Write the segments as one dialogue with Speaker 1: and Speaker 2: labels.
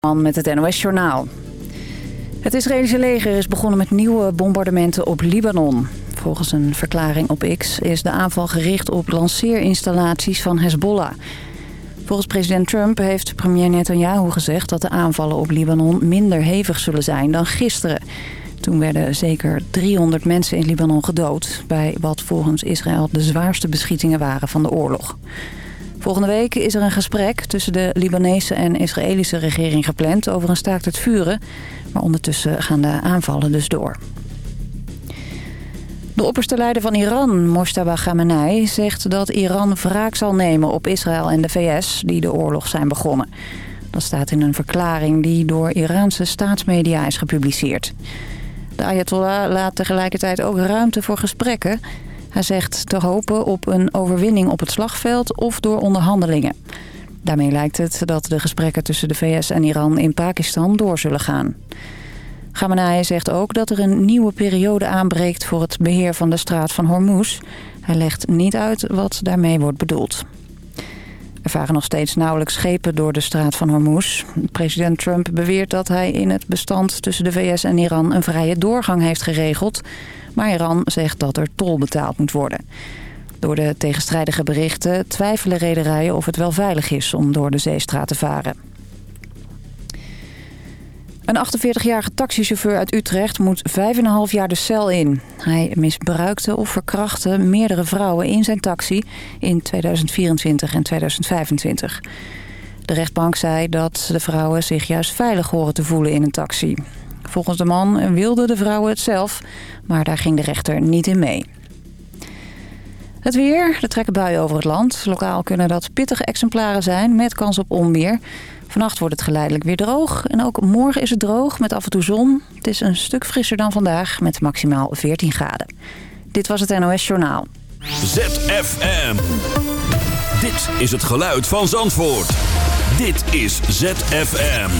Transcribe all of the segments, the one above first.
Speaker 1: met het NOS-journaal. Het Israëlische leger is begonnen met nieuwe bombardementen op Libanon. Volgens een verklaring op X is de aanval gericht op lanceerinstallaties van Hezbollah. Volgens president Trump heeft premier Netanyahu gezegd dat de aanvallen op Libanon minder hevig zullen zijn dan gisteren. Toen werden zeker 300 mensen in Libanon gedood... bij wat volgens Israël de zwaarste beschietingen waren van de oorlog. Volgende week is er een gesprek tussen de Libanese en Israëlische regering gepland... over een staakt het vuren, maar ondertussen gaan de aanvallen dus door. De opperste leider van Iran, Moshtaba Khamenei, zegt dat Iran wraak zal nemen op Israël en de VS die de oorlog zijn begonnen. Dat staat in een verklaring die door Iraanse staatsmedia is gepubliceerd. De Ayatollah laat tegelijkertijd ook ruimte voor gesprekken. Hij zegt te hopen op een overwinning op het slagveld of door onderhandelingen. Daarmee lijkt het dat de gesprekken tussen de VS en Iran in Pakistan door zullen gaan. Khamenei zegt ook dat er een nieuwe periode aanbreekt voor het beheer van de straat van Hormuz. Hij legt niet uit wat daarmee wordt bedoeld. Er varen nog steeds nauwelijks schepen door de straat van Hormuz. President Trump beweert dat hij in het bestand tussen de VS en Iran een vrije doorgang heeft geregeld. Maar Iran zegt dat er tol betaald moet worden. Door de tegenstrijdige berichten twijfelen rederijen of het wel veilig is om door de zeestraat te varen. Een 48-jarige taxichauffeur uit Utrecht moet 5,5 jaar de cel in. Hij misbruikte of verkrachtte meerdere vrouwen in zijn taxi in 2024 en 2025. De rechtbank zei dat de vrouwen zich juist veilig horen te voelen in een taxi. Volgens de man wilden de vrouwen het zelf, maar daar ging de rechter niet in mee. Het weer, er trekken buien over het land. Lokaal kunnen dat pittige exemplaren zijn met kans op onweer. Vannacht wordt het geleidelijk weer droog. En ook morgen is het droog met af en toe zon. Het is een stuk frisser dan vandaag met maximaal 14 graden. Dit was het NOS Journaal.
Speaker 2: ZFM. Dit is het geluid van Zandvoort. Dit is ZFM.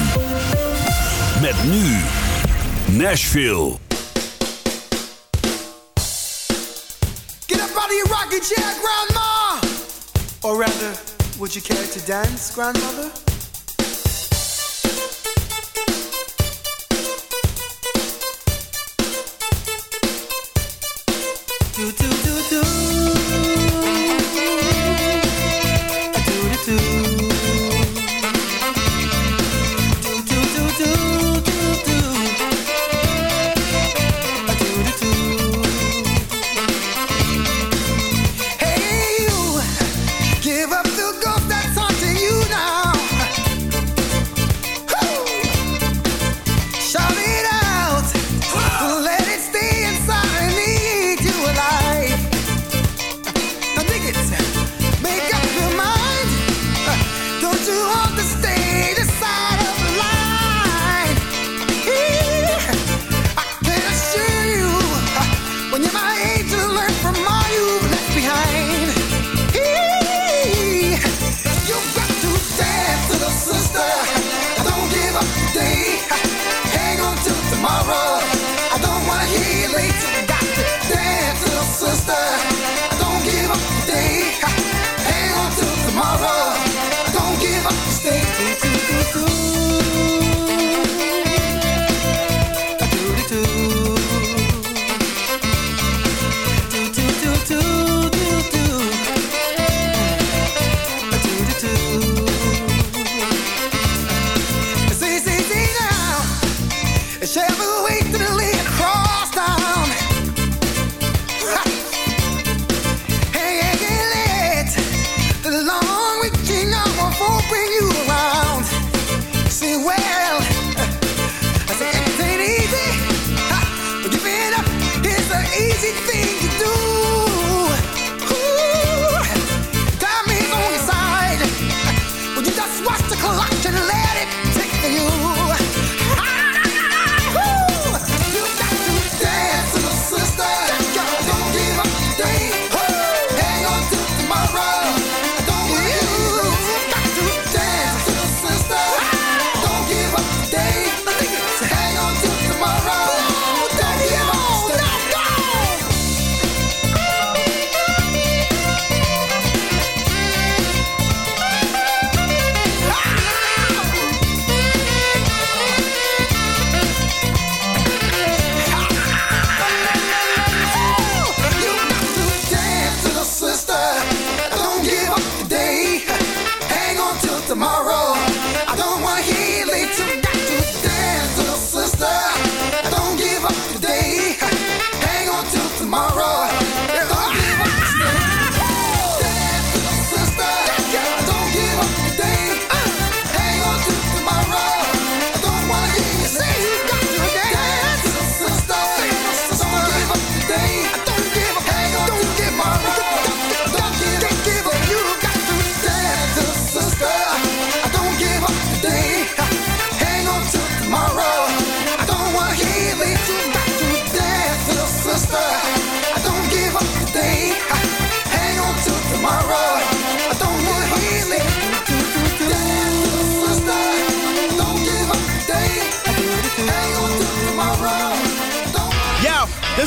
Speaker 2: Met nu Nashville.
Speaker 3: Get up out of your rocking chair, Grandma! Or rather, would you care to dance, Grandmother? Do, do. Do,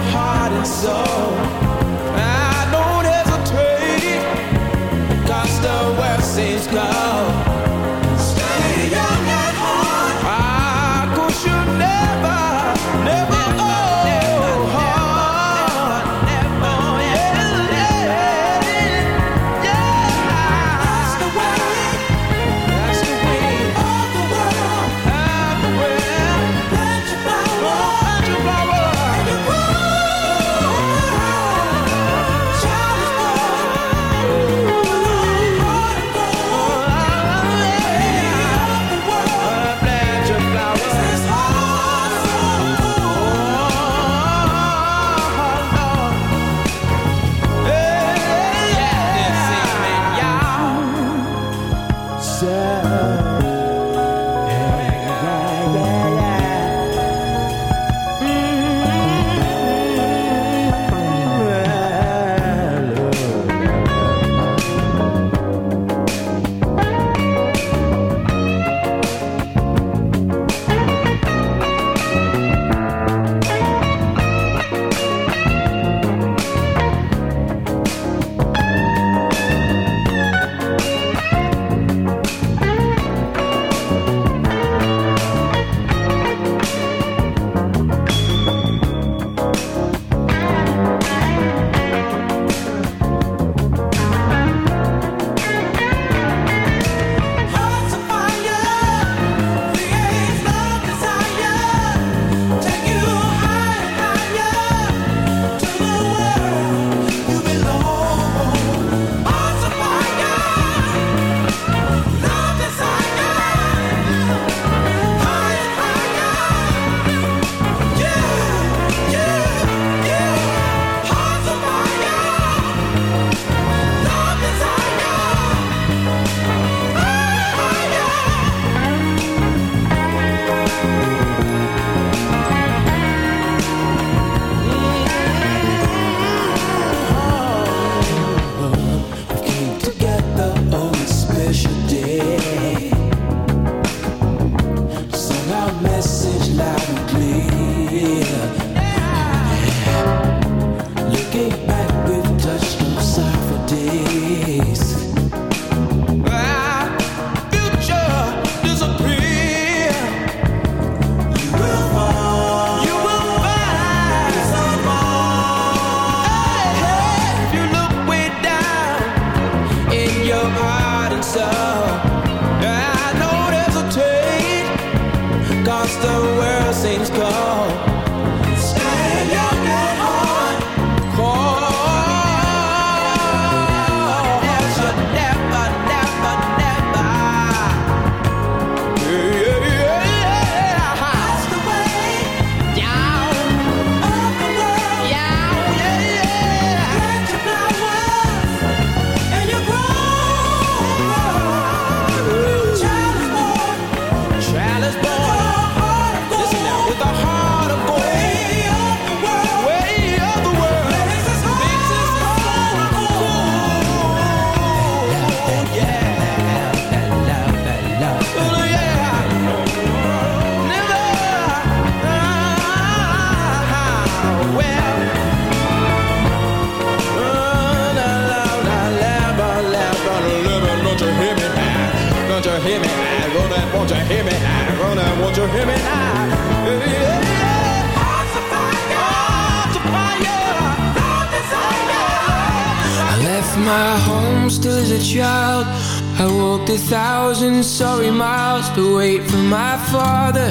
Speaker 4: heart and soul. Won't you hear me now? Ronan, won't you hear me now? Desire.
Speaker 5: I left my home still as a child. I walked a thousand sorry miles to wait for my father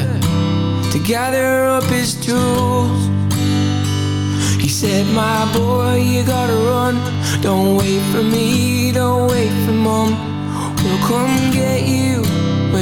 Speaker 5: to gather up his tools. He said, My boy, you gotta run. Don't wait for me, don't wait for mom. We'll come get you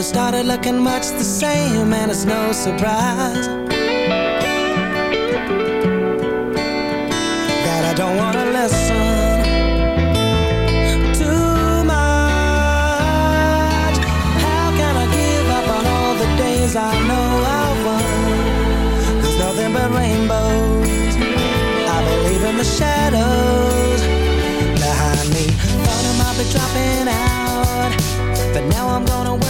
Speaker 6: they started looking much the same and it's no surprise That I don't wanna listen too much. How can I give up on all the days I know I won? There's nothing but rainbows. I believe in the shadows behind me. Thought I might be dropping out But now I'm gonna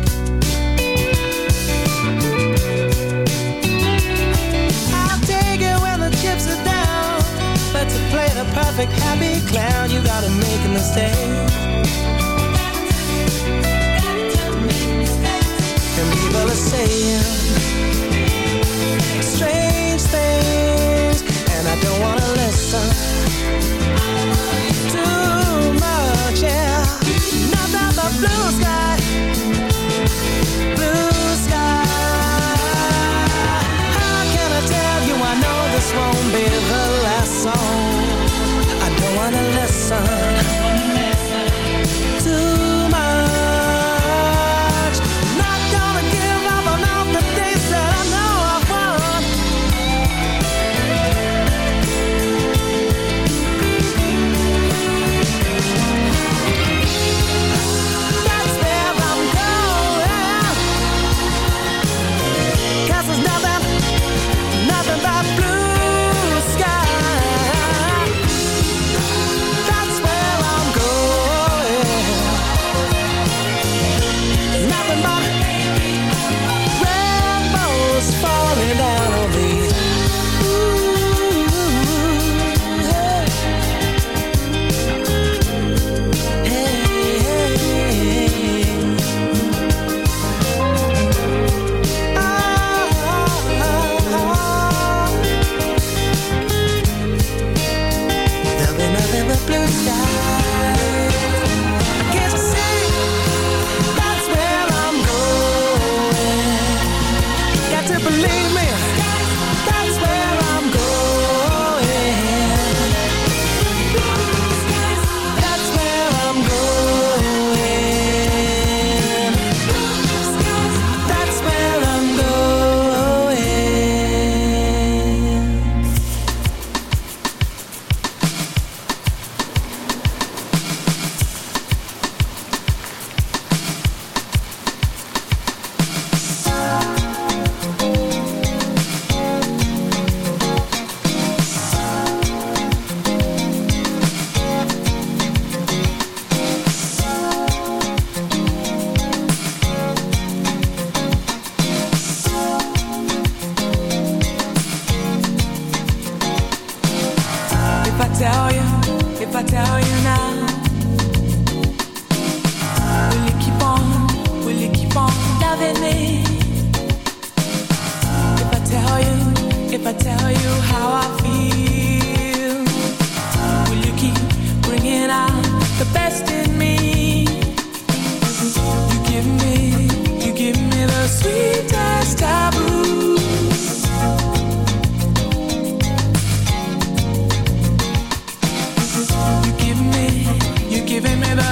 Speaker 6: play the perfect happy clown, you gotta make a mistake. And people are saying strange things, and I don't wanna listen.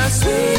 Speaker 7: sweet.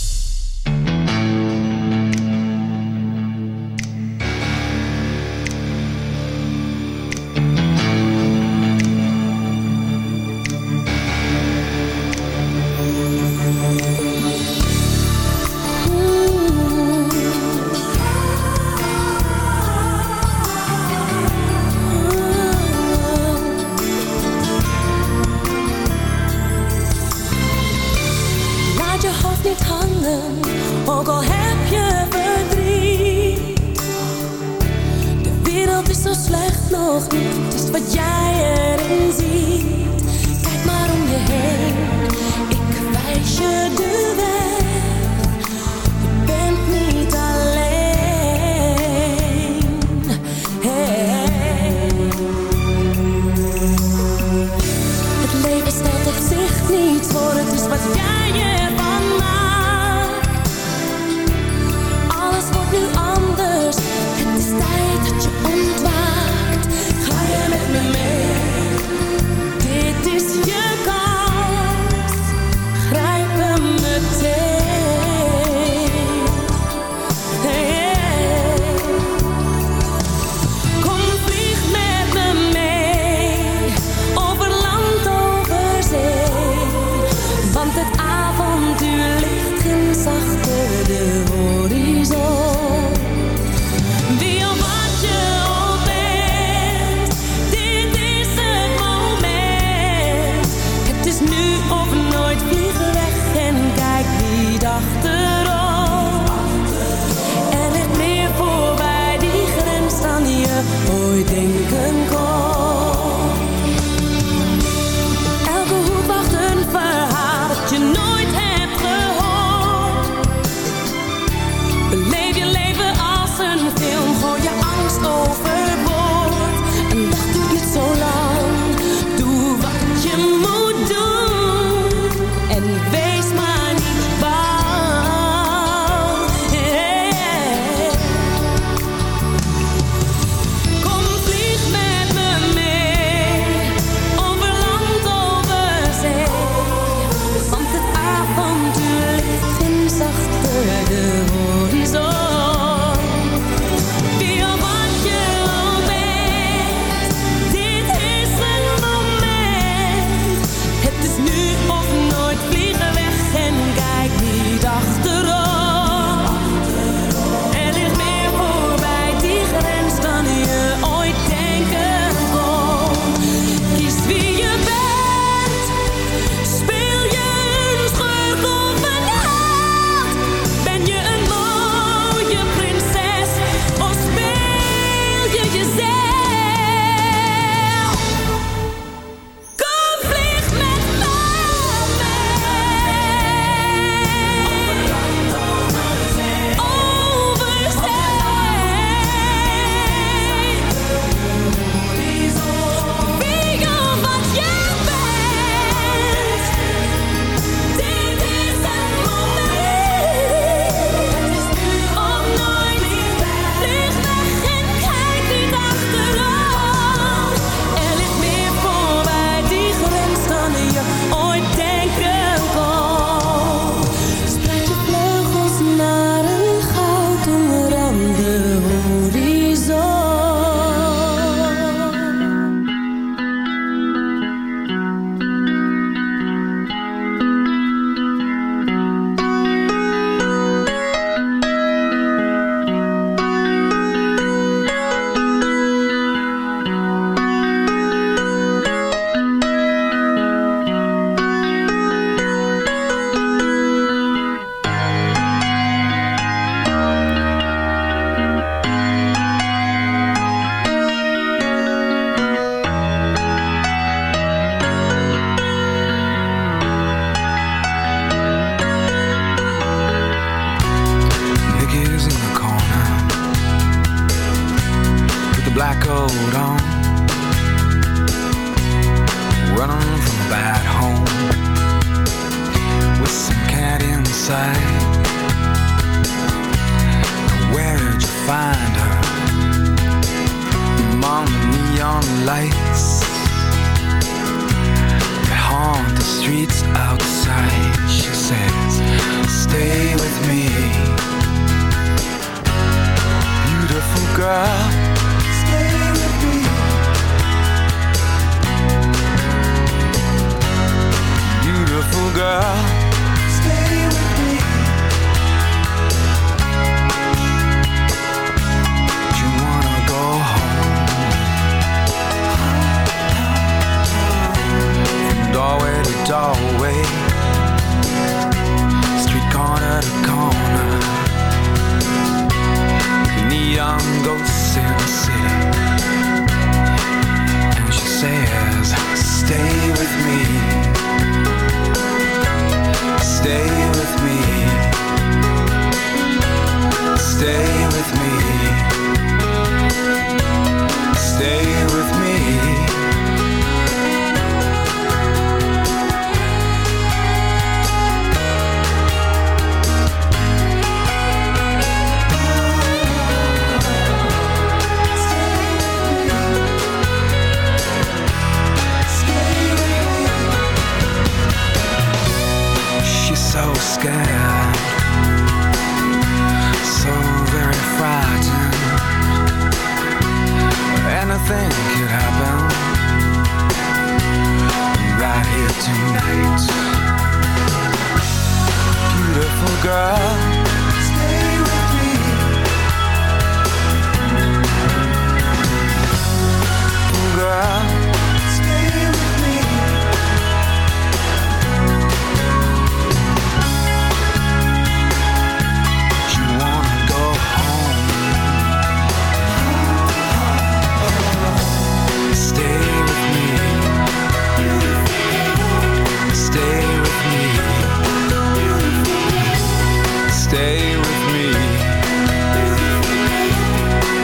Speaker 8: stay with me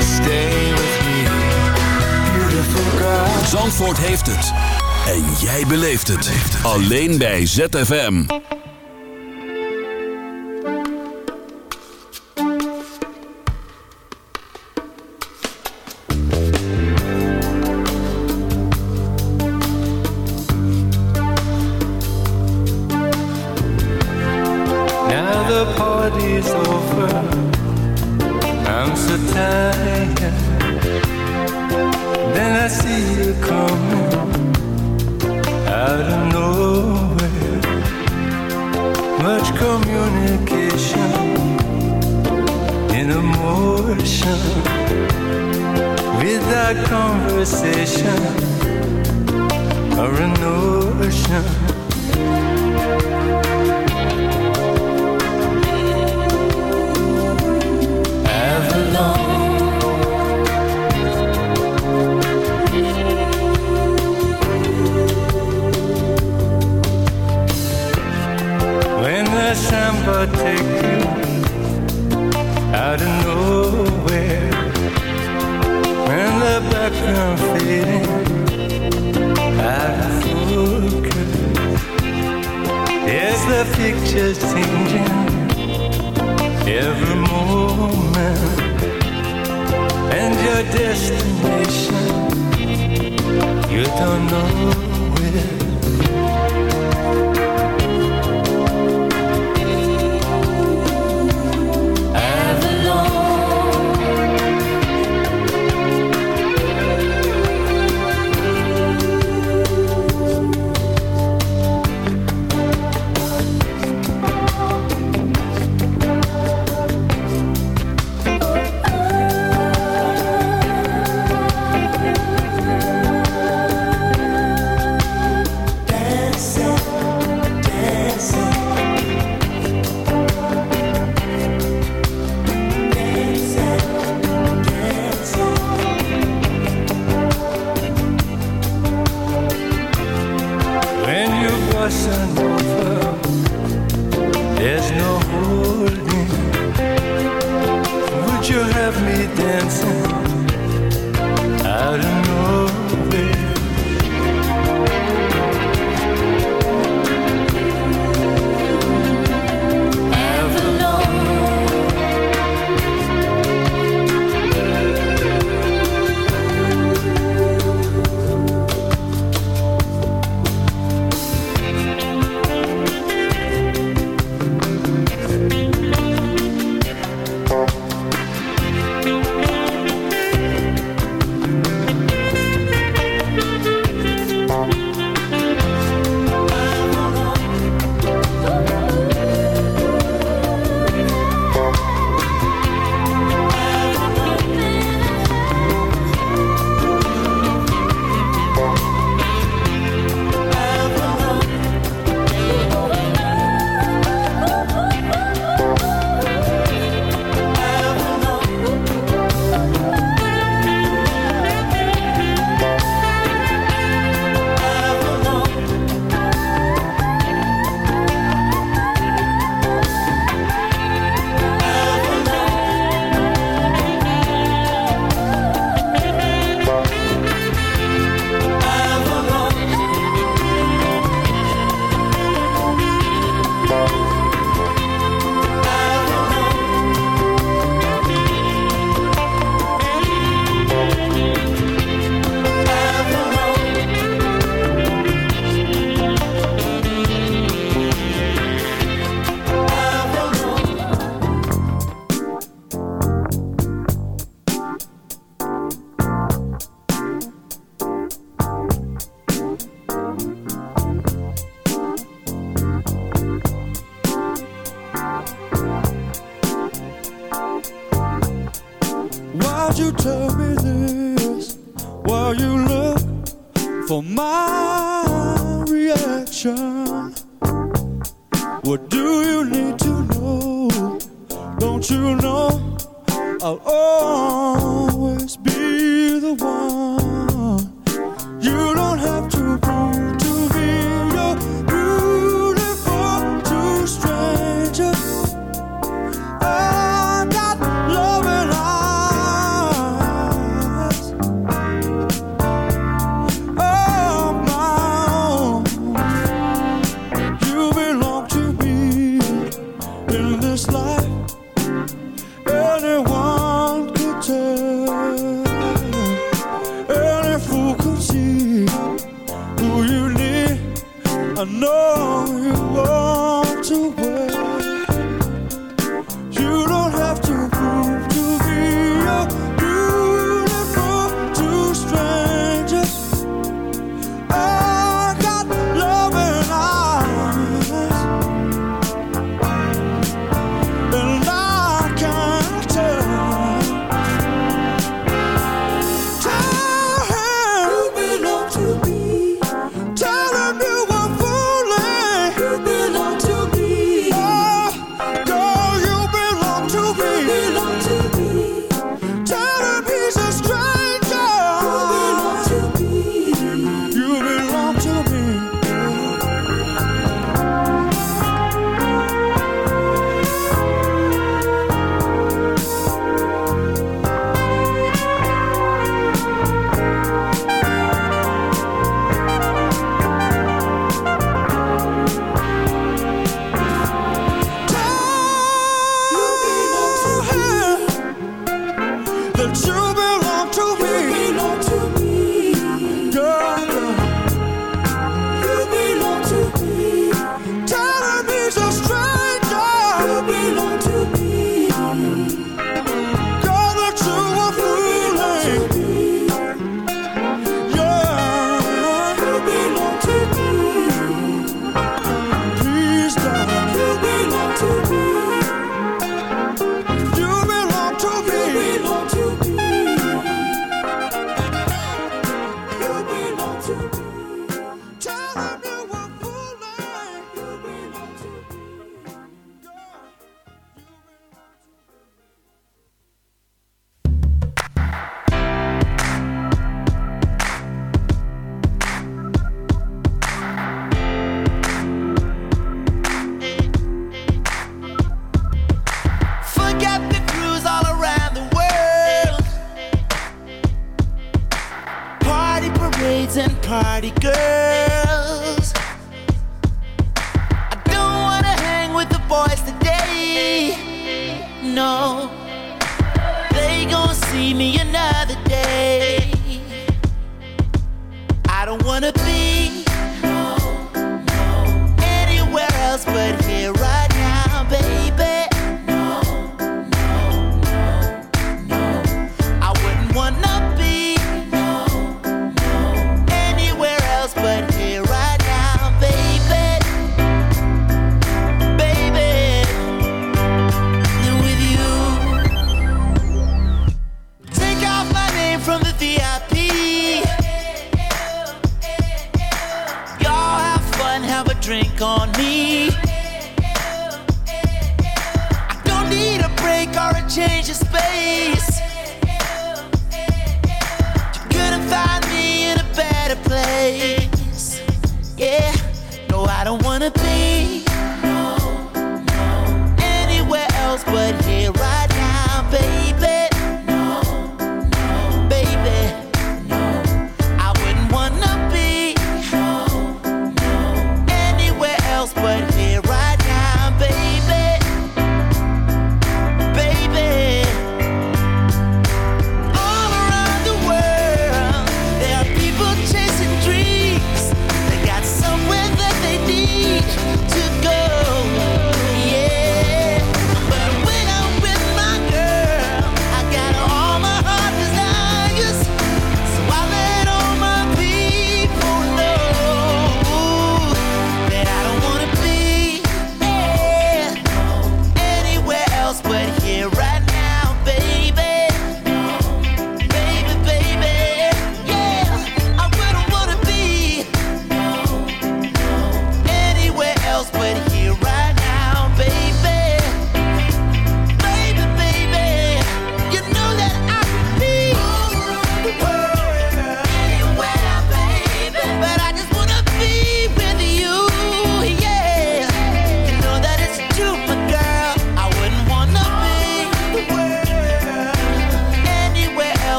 Speaker 8: Stay with me
Speaker 9: Zandvoort heeft het en jij beleeft het. Alleen bij ZFM.
Speaker 8: and
Speaker 6: party girls. I don't wanna hang with the boys today. No, they gon' see me another day. I don't wanna be.